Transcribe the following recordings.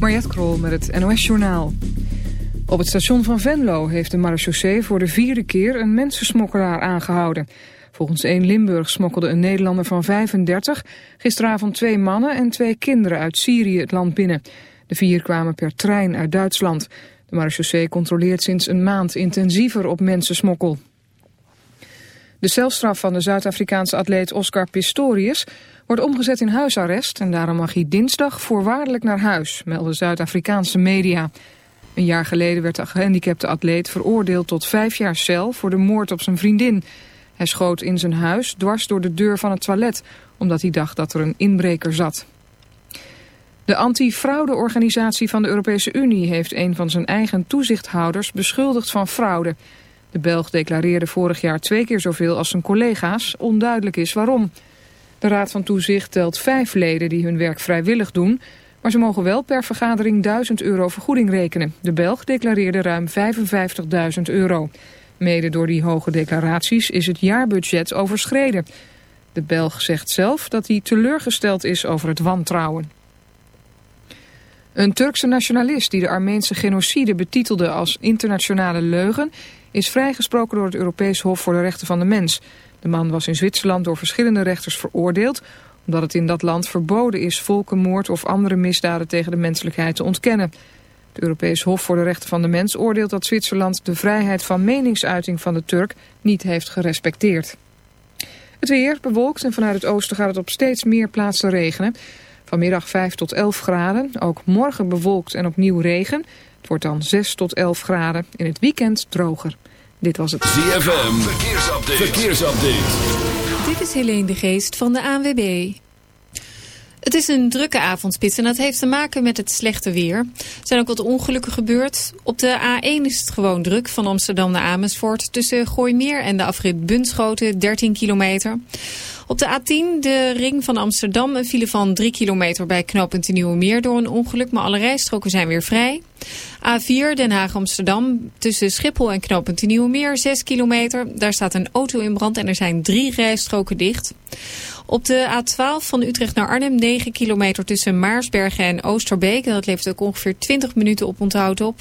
Mariette Krol met het NOS Journaal. Op het station van Venlo heeft de marechaussee voor de vierde keer een mensensmokkelaar aangehouden. Volgens 1 Limburg smokkelde een Nederlander van 35 gisteravond twee mannen en twee kinderen uit Syrië het land binnen. De vier kwamen per trein uit Duitsland. De marechaussee controleert sinds een maand intensiever op mensensmokkel. De celstraf van de Zuid-Afrikaanse atleet Oscar Pistorius wordt omgezet in huisarrest en daarom mag hij dinsdag voorwaardelijk naar huis, melden Zuid-Afrikaanse media. Een jaar geleden werd de gehandicapte atleet veroordeeld tot vijf jaar cel voor de moord op zijn vriendin. Hij schoot in zijn huis dwars door de deur van het toilet, omdat hij dacht dat er een inbreker zat. De anti-fraude-organisatie van de Europese Unie heeft een van zijn eigen toezichthouders beschuldigd van fraude. De Belg declareerde vorig jaar twee keer zoveel als zijn collega's. Onduidelijk is waarom. De Raad van Toezicht telt vijf leden die hun werk vrijwillig doen... maar ze mogen wel per vergadering 1000 euro vergoeding rekenen. De Belg declareerde ruim 55.000 euro. Mede door die hoge declaraties is het jaarbudget overschreden. De Belg zegt zelf dat hij teleurgesteld is over het wantrouwen. Een Turkse nationalist die de Armeense genocide betitelde als internationale leugen... is vrijgesproken door het Europees Hof voor de Rechten van de Mens. De man was in Zwitserland door verschillende rechters veroordeeld... omdat het in dat land verboden is volkenmoord of andere misdaden tegen de menselijkheid te ontkennen. Het Europees Hof voor de Rechten van de Mens oordeelt dat Zwitserland de vrijheid van meningsuiting van de Turk niet heeft gerespecteerd. Het weer bewolkt en vanuit het oosten gaat het op steeds meer plaatsen regenen. Vanmiddag 5 tot 11 graden, ook morgen bewolkt en opnieuw regen. Het wordt dan 6 tot 11 graden, in het weekend droger. Dit was het ZFM, verkeersupdate. verkeersupdate. Dit is Helene de Geest van de ANWB. Het is een drukke avondspits en dat heeft te maken met het slechte weer. Er zijn ook wat ongelukken gebeurd. Op de A1 is het gewoon druk van Amsterdam naar Amersfoort. Tussen Gooimeer en de afrit Bunschoten 13 kilometer. Op de A10, de ring van Amsterdam, een file van 3 kilometer bij knooppunt Nieuwe Meer door een ongeluk. Maar alle rijstroken zijn weer vrij. A4 Den Haag-Amsterdam tussen Schiphol en knooppunt Nieuwe Meer 6 kilometer. Daar staat een auto in brand en er zijn drie rijstroken dicht. Op de A12 van Utrecht naar Arnhem 9 kilometer tussen Maarsbergen en Oosterbeek. Dat levert ook ongeveer 20 minuten op onthoud op.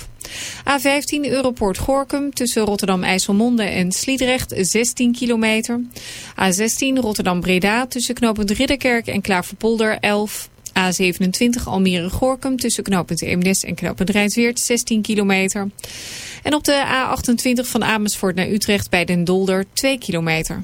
A15 Europoort Gorkum tussen Rotterdam-IJsselmonde en Sliedrecht 16 kilometer. A16 Rotterdam-Breda tussen knooppunt Ridderkerk en Klaverpolder 11 A27 Almere-Gorkum tussen knooppunt Eemnes en knooppunt Rijnsweert 16 kilometer. En op de A28 van Amersfoort naar Utrecht bij Den Dolder 2 kilometer.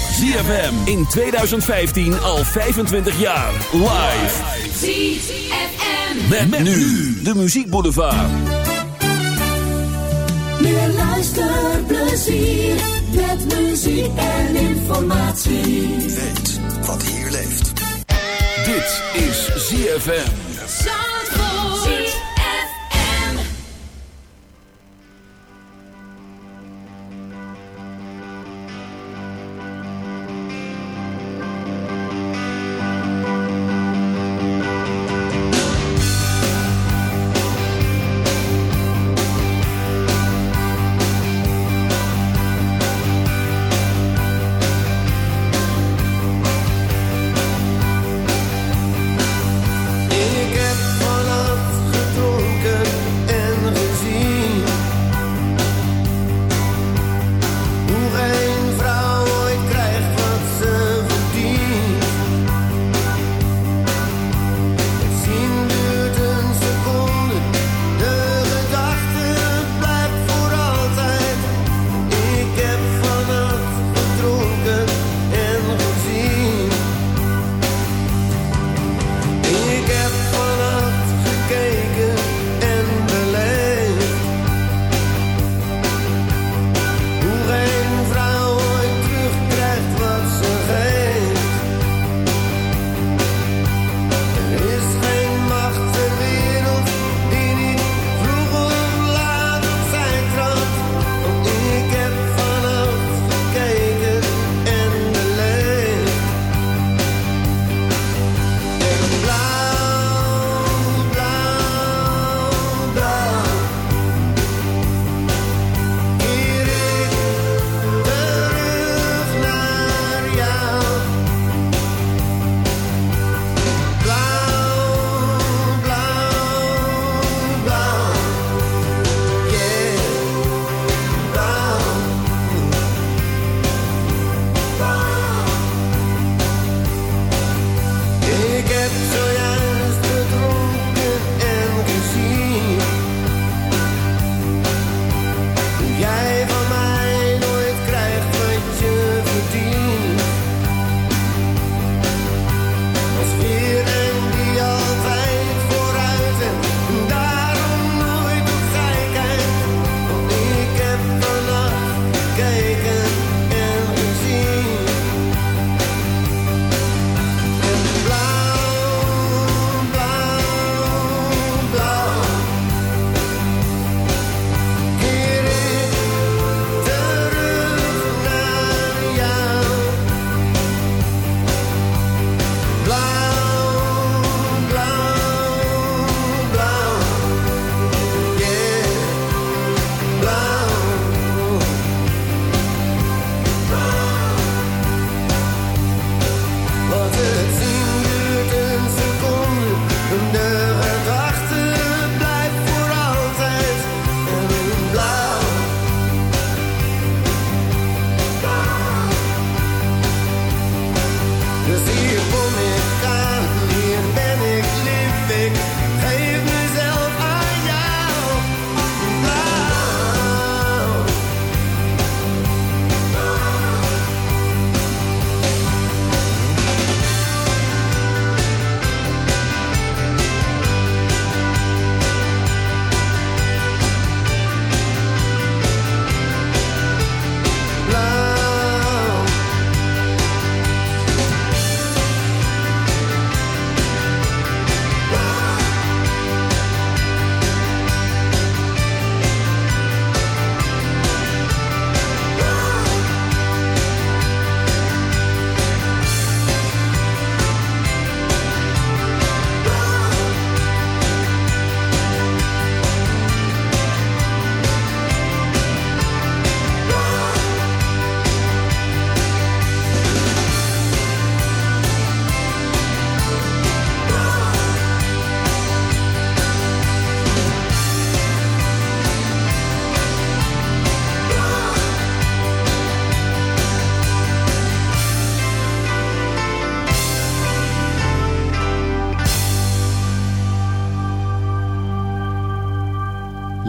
ZFM in 2015 al 25 jaar. Live. ZFM. Met, met nu de Muziekboulevard. Meer luisterplezier. Met muziek en informatie. Weet wat hier leeft. Dit is ZFM.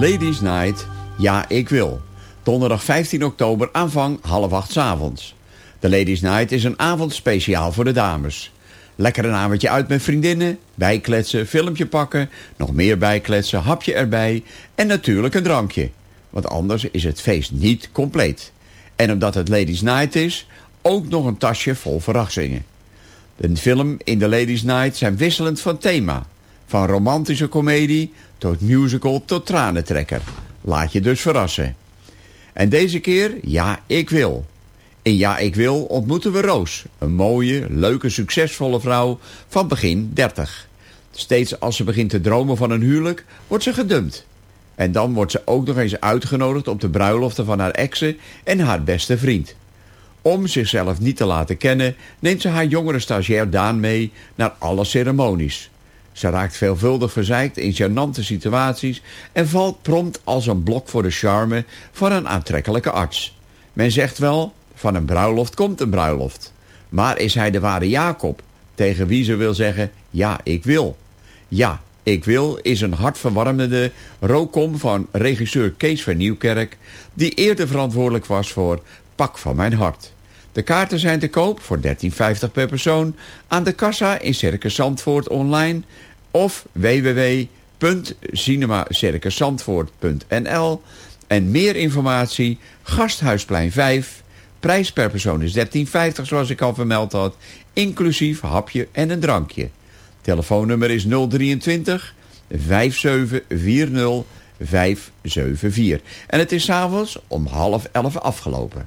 Ladies Night, ja ik wil. Donderdag 15 oktober aanvang half acht avonds. De Ladies Night is een avond speciaal voor de dames. Lekker een avondje uit met vriendinnen, bijkletsen, filmpje pakken... nog meer bijkletsen, hapje erbij en natuurlijk een drankje. Want anders is het feest niet compleet. En omdat het Ladies Night is, ook nog een tasje vol verrassingen. De film in de Ladies Night zijn wisselend van thema. Van romantische komedie tot musical tot tranentrekker. Laat je dus verrassen. En deze keer, ja, ik wil. In Ja, ik wil ontmoeten we Roos. Een mooie, leuke, succesvolle vrouw van begin 30. Steeds als ze begint te dromen van een huwelijk, wordt ze gedumpt. En dan wordt ze ook nog eens uitgenodigd op de bruiloften van haar exen en haar beste vriend. Om zichzelf niet te laten kennen, neemt ze haar jongere stagiair Daan mee naar alle ceremonies. Ze raakt veelvuldig verzeikt in gênante situaties en valt prompt als een blok voor de charme van een aantrekkelijke arts. Men zegt wel, van een bruiloft komt een bruiloft. Maar is hij de ware Jacob, tegen wie ze wil zeggen, ja, ik wil. Ja, ik wil is een hartverwarmende rookkom van regisseur Kees van Nieuwkerk... die eerder verantwoordelijk was voor Pak van mijn hart. De kaarten zijn te koop voor 13,50 per persoon aan de kassa in Circus Zandvoort online of www.cinemacircuszandvoort.nl en meer informatie Gasthuisplein 5. Prijs per persoon is 13,50 zoals ik al vermeld had, inclusief hapje en een drankje. Telefoonnummer is 023 5740 574. En het is s'avonds om half elf afgelopen.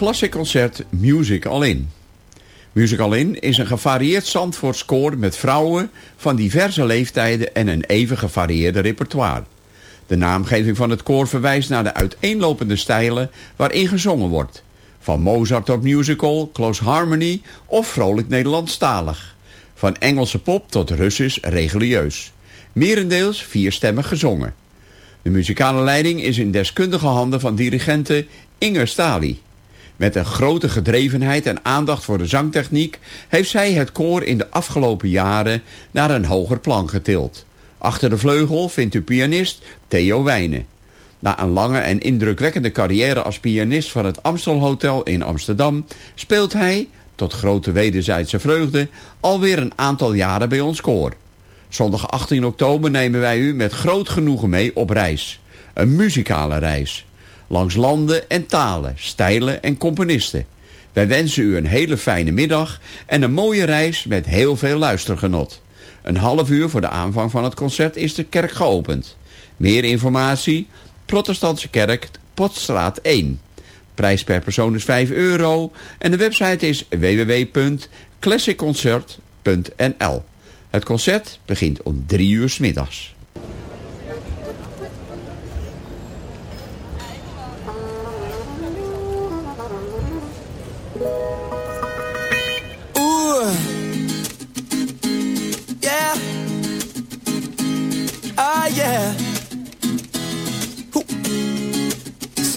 Classic Concert Music All In. Music All In is een gevarieerd Zandvoorts koor met vrouwen van diverse leeftijden en een even gevarieerde repertoire. De naamgeving van het koor verwijst naar de uiteenlopende stijlen waarin gezongen wordt. Van Mozart tot musical, close harmony of vrolijk Nederlandstalig. Van Engelse pop tot Russisch religieus. Merendeels vierstemmig gezongen. De muzikale leiding is in deskundige handen van dirigente Inger Stali. Met een grote gedrevenheid en aandacht voor de zangtechniek... heeft zij het koor in de afgelopen jaren naar een hoger plan getild. Achter de vleugel vindt u pianist Theo Wijnen. Na een lange en indrukwekkende carrière als pianist van het Amstel Hotel in Amsterdam... speelt hij, tot grote wederzijdse vreugde, alweer een aantal jaren bij ons koor. Zondag 18 oktober nemen wij u met groot genoegen mee op reis. Een muzikale reis. Langs landen en talen, stijlen en componisten. Wij wensen u een hele fijne middag en een mooie reis met heel veel luistergenot. Een half uur voor de aanvang van het concert is de kerk geopend. Meer informatie? Protestantse Kerk, Potstraat 1. Prijs per persoon is 5 euro en de website is www.classicconcert.nl. Het concert begint om 3 uur 's middags.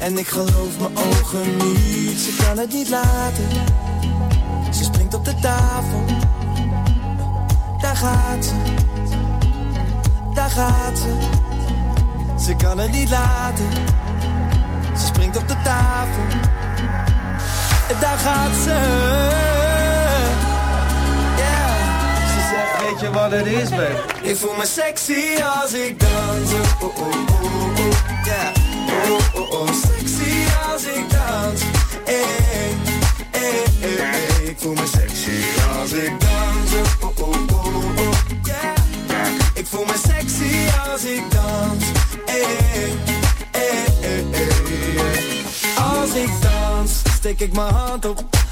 En ik geloof mijn ogen niet. Ze kan het niet laten. Ze springt op de tafel. Daar gaat ze. Daar gaat ze. Ze kan het niet laten. Ze springt op de tafel. Daar gaat ze. Yeah. Ze zegt, weet je wat het is, babe? Ik voel me sexy als ik dans. Oh, oh, oh, oh. Oh, oh, oh. Sexy als ik dans. Ik voel me sexy als ik dans. Oh, oh, oh, oh. Yeah. Ik voel me sexy als ik dans. Als ik dans, steek ik mijn hand op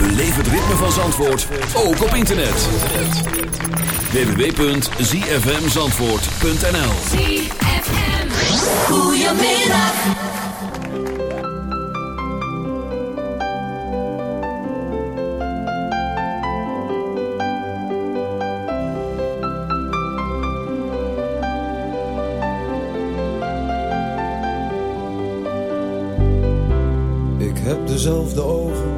Beleef het ritme van Zandvoort, ook op internet. www.zfmzandvoort.nl ZFM. Goedemiddag. Ik heb dezelfde ogen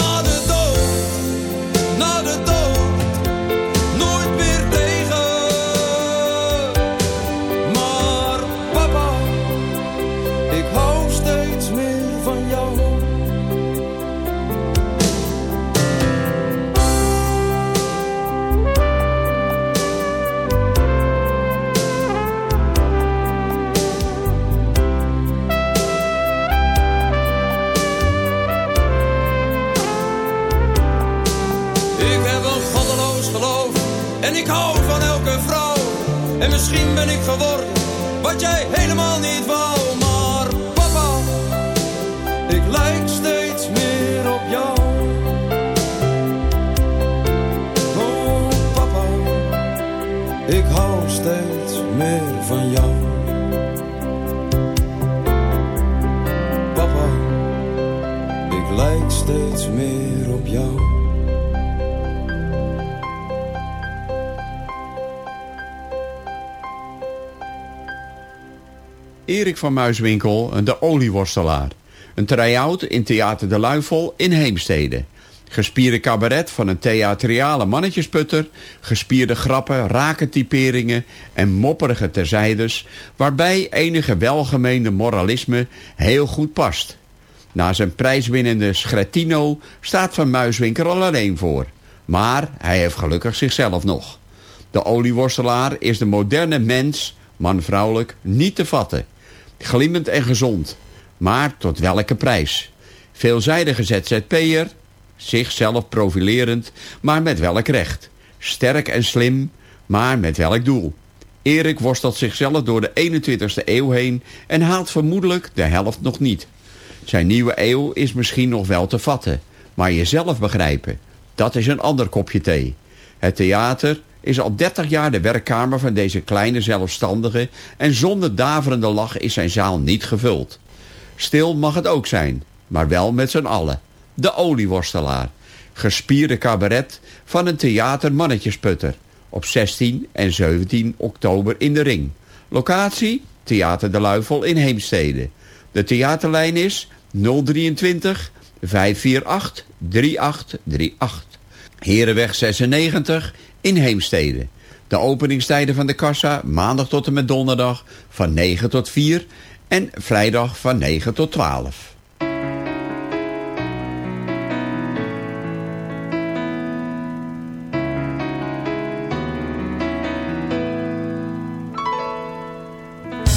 hou van elke vrouw. En misschien ben ik geworden wat jij helemaal niet wou. Erik van Muiswinkel, de olieworstelaar. Een try-out in Theater de Luifel in Heemstede. Gespierde cabaret van een theatriale mannetjesputter, gespierde grappen, rake typeringen en mopperige terzijdes, waarbij enige welgemeende moralisme heel goed past. Na zijn prijswinnende Schrettino staat Van Muiswinkel al alleen voor. Maar hij heeft gelukkig zichzelf nog. De olieworstelaar is de moderne mens man-vrouwelijk, niet te vatten. Glimmend en gezond. Maar tot welke prijs? Veelzijdige ZZP'er, zichzelf profilerend, maar met welk recht? Sterk en slim, maar met welk doel? Erik worstelt zichzelf door de 21ste eeuw heen en haalt vermoedelijk de helft nog niet. Zijn nieuwe eeuw is misschien nog wel te vatten, maar jezelf begrijpen, dat is een ander kopje thee. Het theater is al 30 jaar de werkkamer van deze kleine zelfstandige en zonder daverende lach is zijn zaal niet gevuld. Stil mag het ook zijn, maar wel met z'n allen. De olieworstelaar. Gespierde cabaret van een theatermannetjesputter. Op 16 en 17 oktober in de Ring. Locatie? Theater de Luifel in Heemstede. De theaterlijn is 023 548 3838. Herenweg 96 in Heemstede. De openingstijden van de kassa maandag tot en met donderdag van 9 tot 4 en vrijdag van 9 tot 12.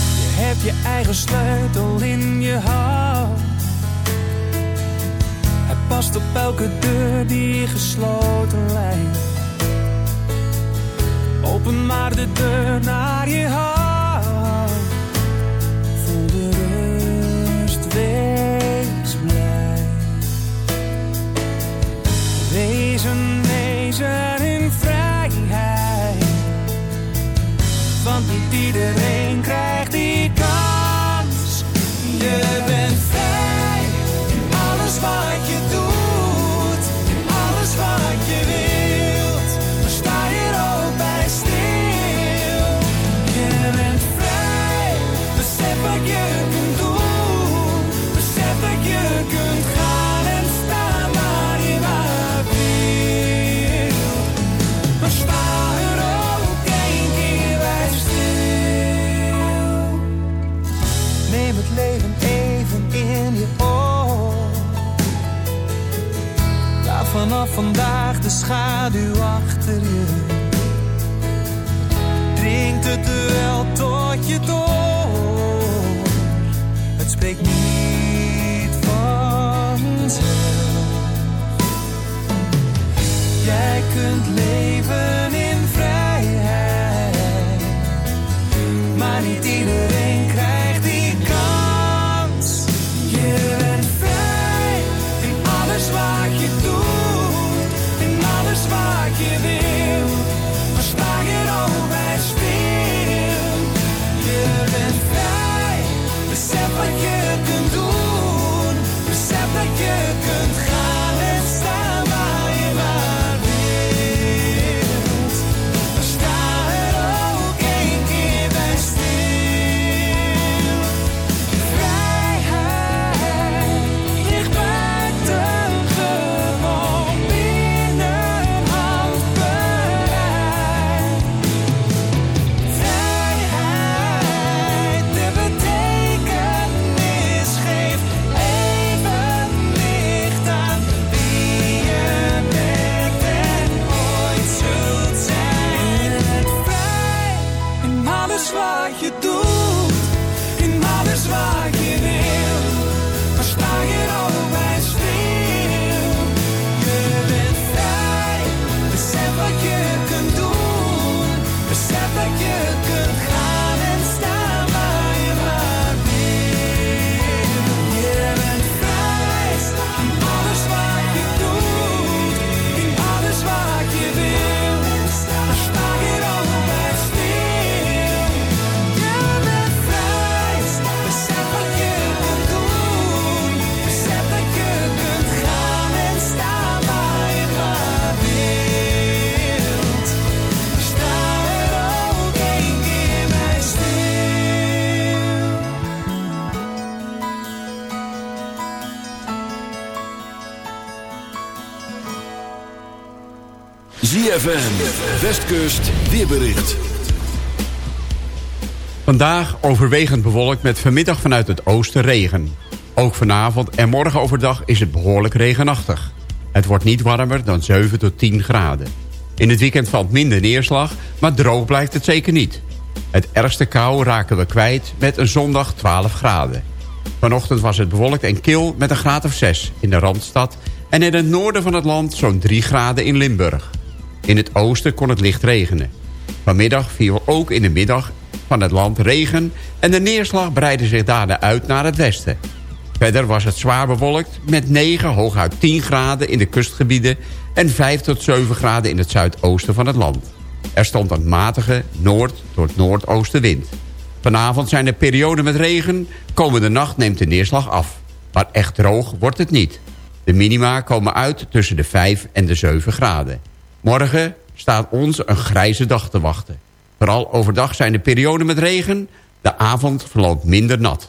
Je hebt je eigen sleutel in je hand. Hij past op elke deur die gesloten lijkt. Open maar de deur naar je hart. Voel de rust, wees blij. Wees een wezen in vrijheid. Want niet iedereen je kunt dat je kunt gaan en staan waar je maar wil. Maar sta er ook één keer bij stil. Neem het leven even in je oor. Laat vanaf vandaag de schaduw achter je. Dringt het wel tot je door. Spreekt niet vanzelf. Jij kunt leven in vrijheid. Maar niet iedereen besef wat Westkust, weerbericht. Vandaag overwegend bewolkt met vanmiddag vanuit het oosten regen. Ook vanavond en morgen overdag is het behoorlijk regenachtig. Het wordt niet warmer dan 7 tot 10 graden. In het weekend valt minder neerslag, maar droog blijft het zeker niet. Het ergste kou raken we kwijt met een zondag 12 graden. Vanochtend was het bewolkt en kil met een graad of 6 in de Randstad... en in het noorden van het land zo'n 3 graden in Limburg. In het oosten kon het licht regenen. Vanmiddag viel ook in de middag van het land regen... en de neerslag breidde zich daarna uit naar het westen. Verder was het zwaar bewolkt met 9, hooguit 10 graden in de kustgebieden... en 5 tot 7 graden in het zuidoosten van het land. Er stond een matige noord- tot noordoostenwind. Vanavond zijn er perioden met regen. Komende nacht neemt de neerslag af. Maar echt droog wordt het niet. De minima komen uit tussen de 5 en de 7 graden. Morgen staat ons een grijze dag te wachten. Vooral overdag zijn er perioden met regen. De avond verloopt minder nat.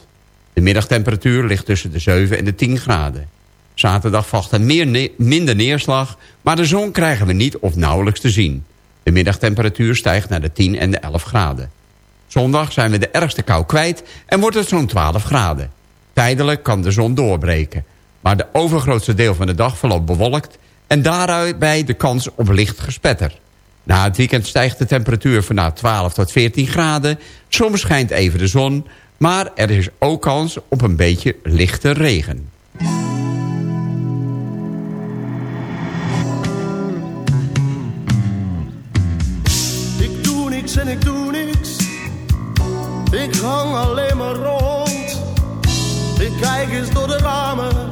De middagtemperatuur ligt tussen de 7 en de 10 graden. Zaterdag valt er meer minder neerslag, maar de zon krijgen we niet of nauwelijks te zien. De middagtemperatuur stijgt naar de 10 en de 11 graden. Zondag zijn we de ergste kou kwijt en wordt het zo'n 12 graden. Tijdelijk kan de zon doorbreken. Maar de overgrootste deel van de dag verloopt bewolkt... en daaruit bij de kans op licht gespetter. Na het weekend stijgt de temperatuur van 12 tot 14 graden. Soms schijnt even de zon, maar er is ook kans op een beetje lichte regen. Ik doe niks en ik doe niks. Ik hang alleen maar rond. Ik kijk eens door de ramen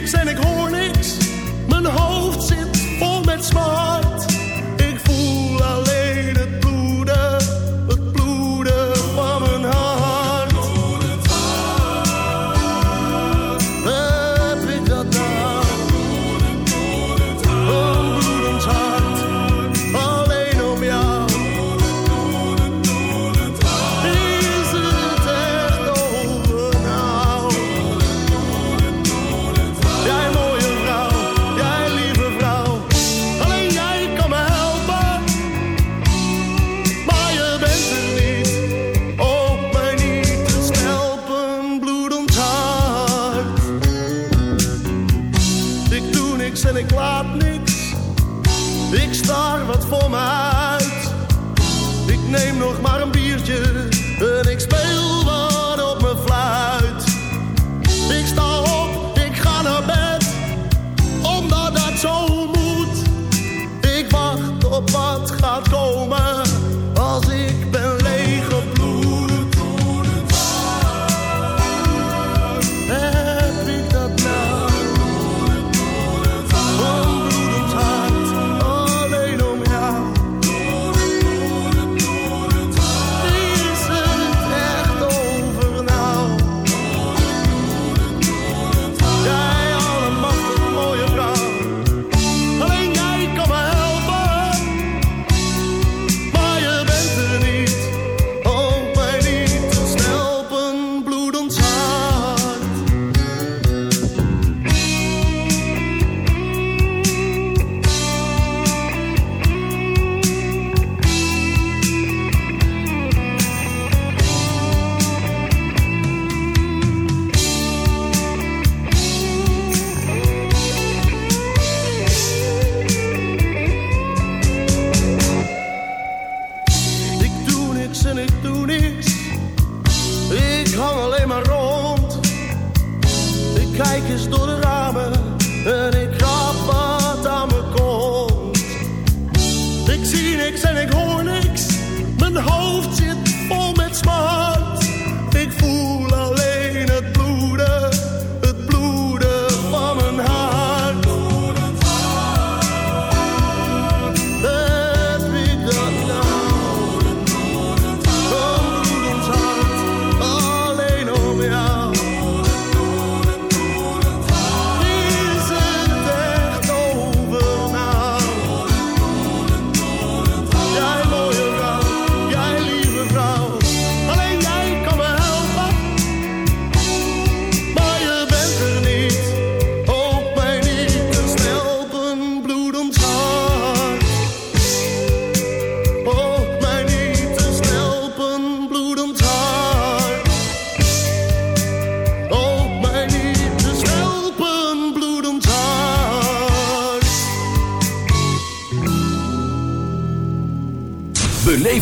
niks en ik hoor niks. Mijn hoofd zit vol met smart.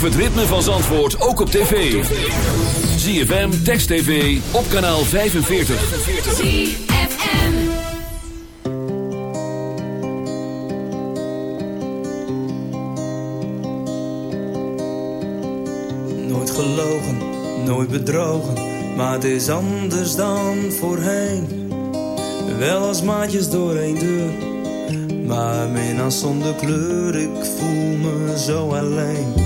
Het ritme van Zandvoort ook op tv. ZFM, Text TV, op kanaal 45. ZFM. Nooit gelogen, nooit bedrogen, maar het is anders dan voorheen. Wel als maatjes door één deur, maar mina zonder kleur, ik voel me zo alleen.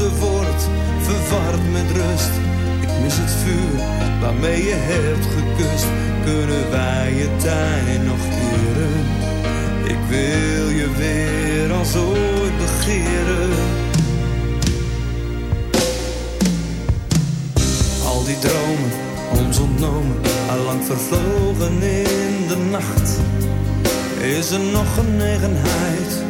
stilte wordt verward met rust. Ik mis het vuur waarmee je hebt gekust. Kunnen wij je tijd nog keren? Ik wil je weer als ooit begeren. Al die dromen, ons ontnomen, allang vervlogen in de nacht. Is er nog genegenheid?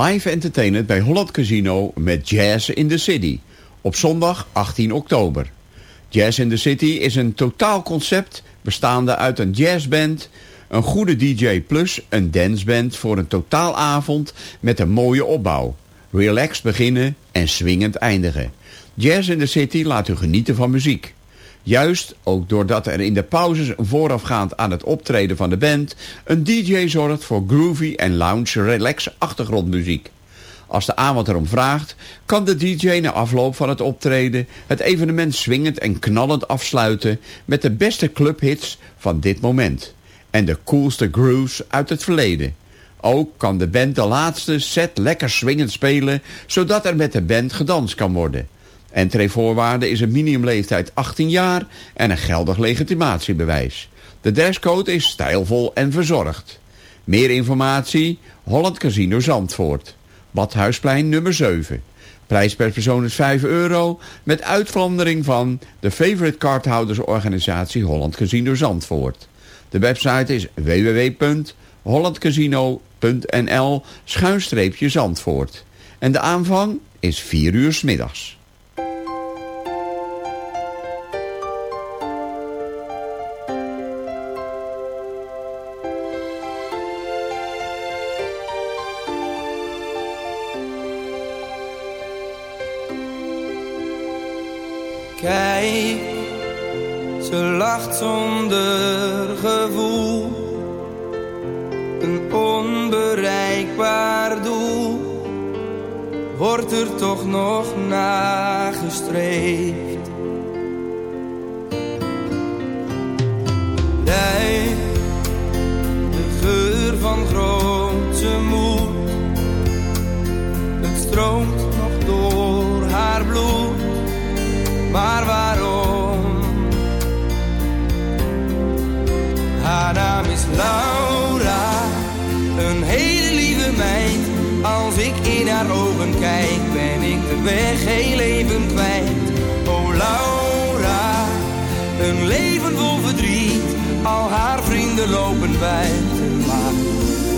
Live entertainment bij Holland Casino met Jazz in the City. Op zondag 18 oktober. Jazz in the City is een totaal concept bestaande uit een jazzband, een goede DJ plus een danceband voor een totaalavond met een mooie opbouw. Relaxed beginnen en swingend eindigen. Jazz in the City laat u genieten van muziek. Juist ook doordat er in de pauzes voorafgaand aan het optreden van de band... een DJ zorgt voor groovy en lounge relax achtergrondmuziek. Als de avond erom vraagt, kan de DJ na afloop van het optreden... het evenement swingend en knallend afsluiten met de beste clubhits van dit moment. En de coolste grooves uit het verleden. Ook kan de band de laatste set lekker swingend spelen... zodat er met de band gedanst kan worden... Entreevoorwaarde is een minimumleeftijd 18 jaar en een geldig legitimatiebewijs. De dresscode is stijlvol en verzorgd. Meer informatie, Holland Casino Zandvoort. Badhuisplein nummer 7. Prijs per persoon is 5 euro, met uitvandering van de Favorite Cardhoudersorganisatie Holland Casino Zandvoort. De website is www.hollandcasino.nl schuinstreepje Zandvoort. En de aanvang is 4 uur 's middags. Kijk, ze lacht zonder gevoel. Een onbereikbaar doel. Wordt er toch nog nagestreefd. Ik in haar ogen kijk, ben ik de weg heel even kwijt. Oh Laura, een leven vol verdriet. Al haar vrienden lopen buiten, maar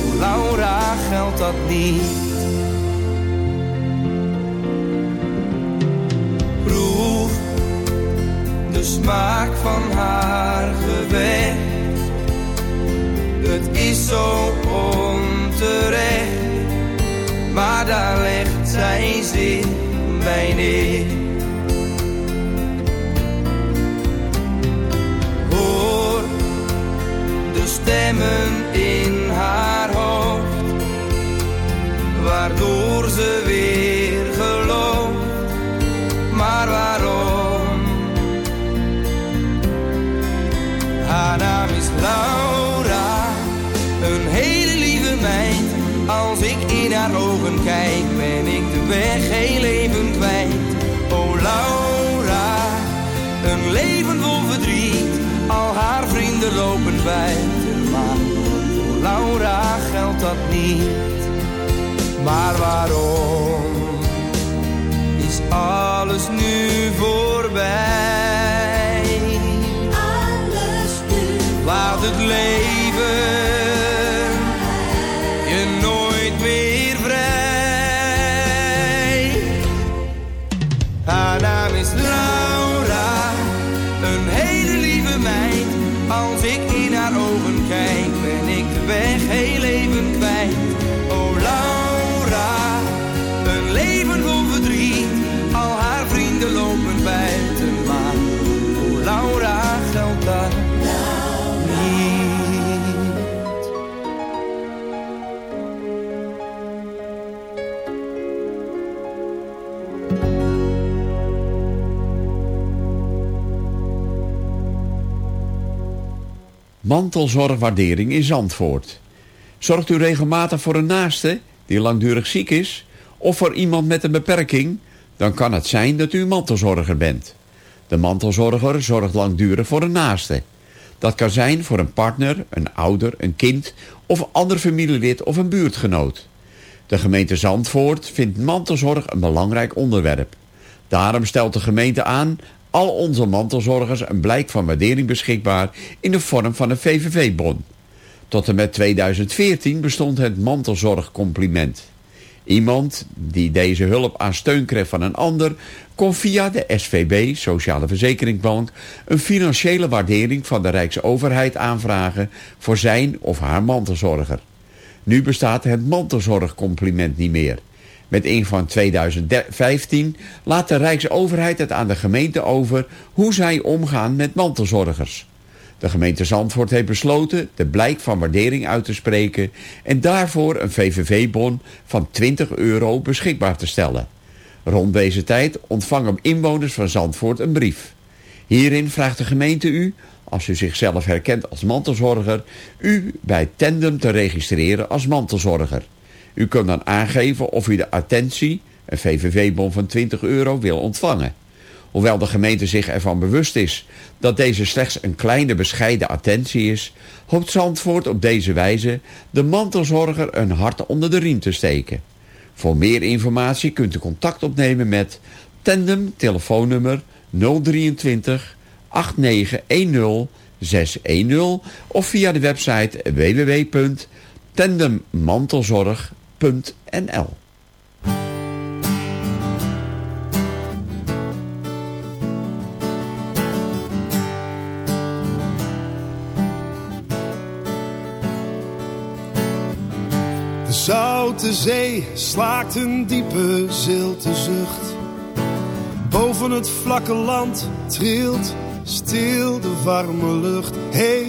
voor Laura geldt dat niet. Proef de smaak van haar gevecht. Het is zo onterecht, maar daar legt zij zich bij neer. Hoor de stemmen in haar hoofd, waardoor haar ogen kijk, ben ik de weg heel even kwijt. Oh Laura, een leven vol verdriet. Al haar vrienden lopen buiten, maar voor Laura geldt dat niet. Maar waarom is alles nu voorbij? Mantelzorgwaardering in Zandvoort. Zorgt u regelmatig voor een naaste die langdurig ziek is... of voor iemand met een beperking... dan kan het zijn dat u mantelzorger bent. De mantelzorger zorgt langdurig voor een naaste. Dat kan zijn voor een partner, een ouder, een kind... of ander familielid of een buurtgenoot. De gemeente Zandvoort vindt mantelzorg een belangrijk onderwerp. Daarom stelt de gemeente aan al onze mantelzorgers een blijk van waardering beschikbaar in de vorm van een VVV-bon. Tot en met 2014 bestond het mantelzorgcompliment. Iemand die deze hulp aan steun kreeg van een ander... kon via de SVB, Sociale Verzekeringsbank... een financiële waardering van de Rijksoverheid aanvragen... voor zijn of haar mantelzorger. Nu bestaat het mantelzorgcompliment niet meer. Met in van 2015 laat de Rijksoverheid het aan de gemeente over... hoe zij omgaan met mantelzorgers. De gemeente Zandvoort heeft besloten de blijk van waardering uit te spreken... en daarvoor een VVV-bon van 20 euro beschikbaar te stellen. Rond deze tijd ontvangen inwoners van Zandvoort een brief. Hierin vraagt de gemeente u, als u zichzelf herkent als mantelzorger... u bij Tandem te registreren als mantelzorger. U kunt dan aangeven of u de attentie, een VVV-bon van 20 euro, wil ontvangen. Hoewel de gemeente zich ervan bewust is dat deze slechts een kleine bescheiden attentie is... hoopt Zandvoort op deze wijze de mantelzorger een hart onder de riem te steken. Voor meer informatie kunt u contact opnemen met Tandem telefoonnummer 023 8910 610 of via de website www.tandemmantelzorg.nl De zoute zee slaakt een diepe zilte zucht. Boven het vlakke land trilt stil de warme lucht. Hey,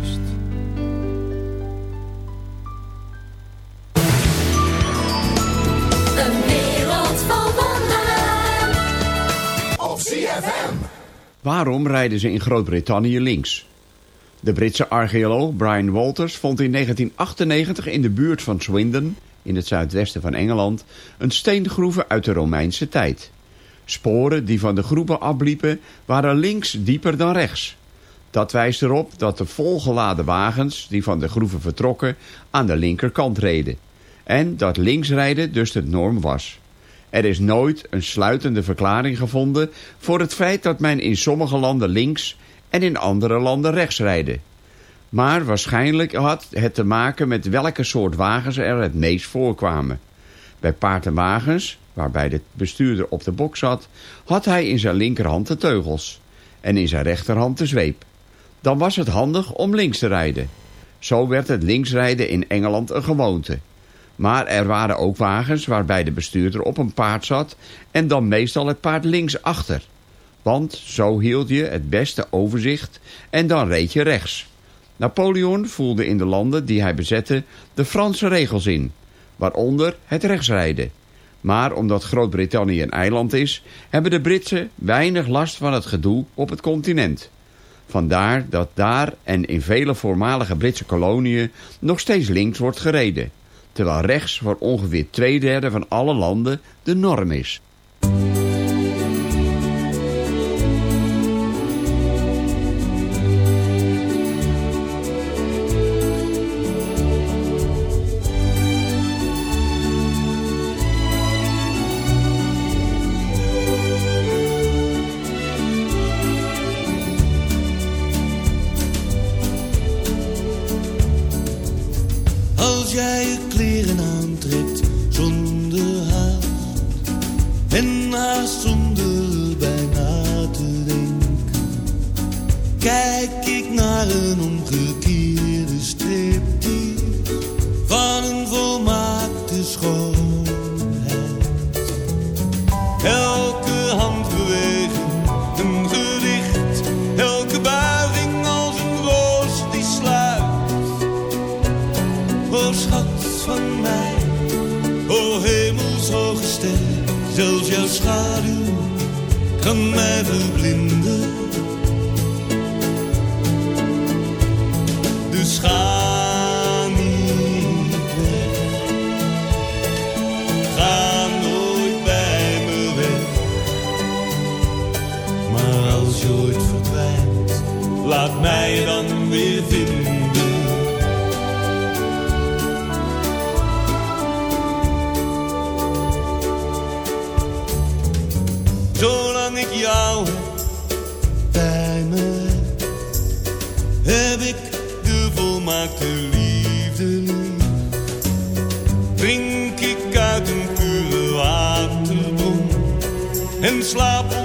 Waarom rijden ze in Groot-Brittannië links? De Britse archeoloog Brian Walters vond in 1998 in de buurt van Swindon, in het zuidwesten van Engeland, een steengroeven uit de Romeinse tijd. Sporen die van de groepen abliepen waren links dieper dan rechts. Dat wijst erop dat de volgeladen wagens die van de groeven vertrokken aan de linkerkant reden. En dat linksrijden dus de norm was. Er is nooit een sluitende verklaring gevonden voor het feit dat men in sommige landen links en in andere landen rechts rijden. Maar waarschijnlijk had het te maken met welke soort wagens er het meest voorkwamen. Bij paard en wagens waarbij de bestuurder op de bok zat, had hij in zijn linkerhand de teugels en in zijn rechterhand de zweep. Dan was het handig om links te rijden. Zo werd het linksrijden in Engeland een gewoonte. Maar er waren ook wagens waarbij de bestuurder op een paard zat en dan meestal het paard links achter. Want zo hield je het beste overzicht en dan reed je rechts. Napoleon voelde in de landen die hij bezette de Franse regels in, waaronder het rechtsrijden. Maar omdat Groot-Brittannië een eiland is, hebben de Britsen weinig last van het gedoe op het continent. Vandaar dat daar en in vele voormalige Britse koloniën nog steeds links wordt gereden. Terwijl rechts voor ongeveer twee derde van alle landen de norm is. Zolang ik jou heb bij me, heb ik de volmaakte liefde lief. Drink ik uit een pure waterbron en slaap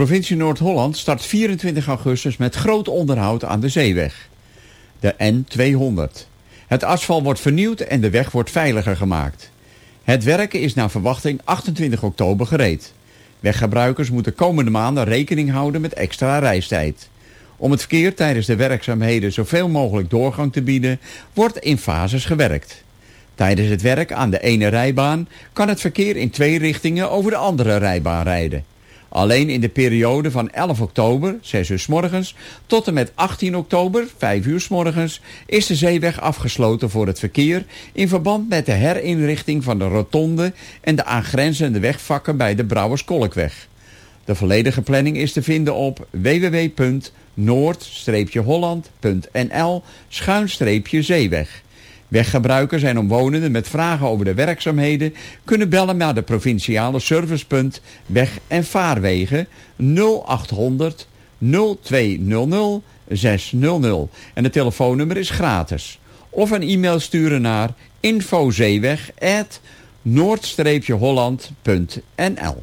provincie Noord-Holland start 24 augustus met groot onderhoud aan de zeeweg. De N200. Het asfalt wordt vernieuwd en de weg wordt veiliger gemaakt. Het werken is naar verwachting 28 oktober gereed. Weggebruikers moeten komende maanden rekening houden met extra reistijd. Om het verkeer tijdens de werkzaamheden zoveel mogelijk doorgang te bieden, wordt in fases gewerkt. Tijdens het werk aan de ene rijbaan kan het verkeer in twee richtingen over de andere rijbaan rijden. Alleen in de periode van 11 oktober, 6 uur s morgens, tot en met 18 oktober, 5 uur s morgens, is de zeeweg afgesloten voor het verkeer in verband met de herinrichting van de rotonde en de aangrenzende wegvakken bij de Brouwerskolkweg. De volledige planning is te vinden op www.noord-holland.nl schuinstreepje zeeweg. Weggebruikers en omwonenden met vragen over de werkzaamheden kunnen bellen naar de provinciale servicepunt Weg- en Vaarwegen 0800 0200 600. En het telefoonnummer is gratis. Of een e-mail sturen naar infozeeweg noord-holland.nl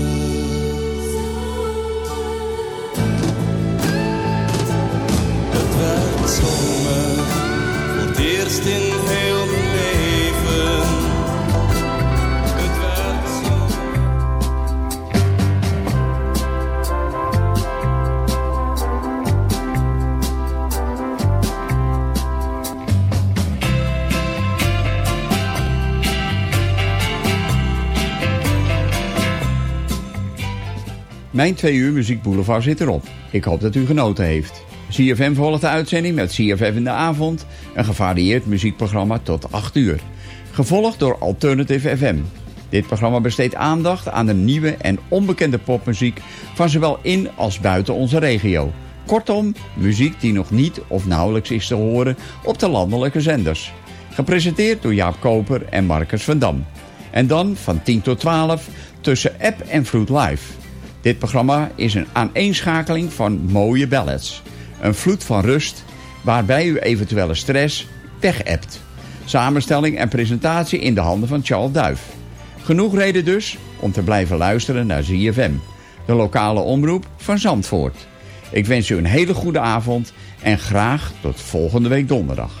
Zomer. Voor het eerst in heel mijn leven. Het werd. Mijn twee uur Muziek Boulevard zit erop. Ik hoop dat u genoten heeft. CFM volgt de uitzending met CFM in de avond. Een gevarieerd muziekprogramma tot 8 uur. Gevolgd door Alternative FM. Dit programma besteedt aandacht aan de nieuwe en onbekende popmuziek... van zowel in als buiten onze regio. Kortom, muziek die nog niet of nauwelijks is te horen op de landelijke zenders. Gepresenteerd door Jaap Koper en Marcus van Dam. En dan van 10 tot 12 tussen App en Vloed Live. Dit programma is een aaneenschakeling van mooie ballads. Een vloed van rust waarbij u eventuele stress weg-appt. Samenstelling en presentatie in de handen van Charles Duif. Genoeg reden dus om te blijven luisteren naar ZFM. De lokale omroep van Zandvoort. Ik wens u een hele goede avond En graag tot volgende week donderdag.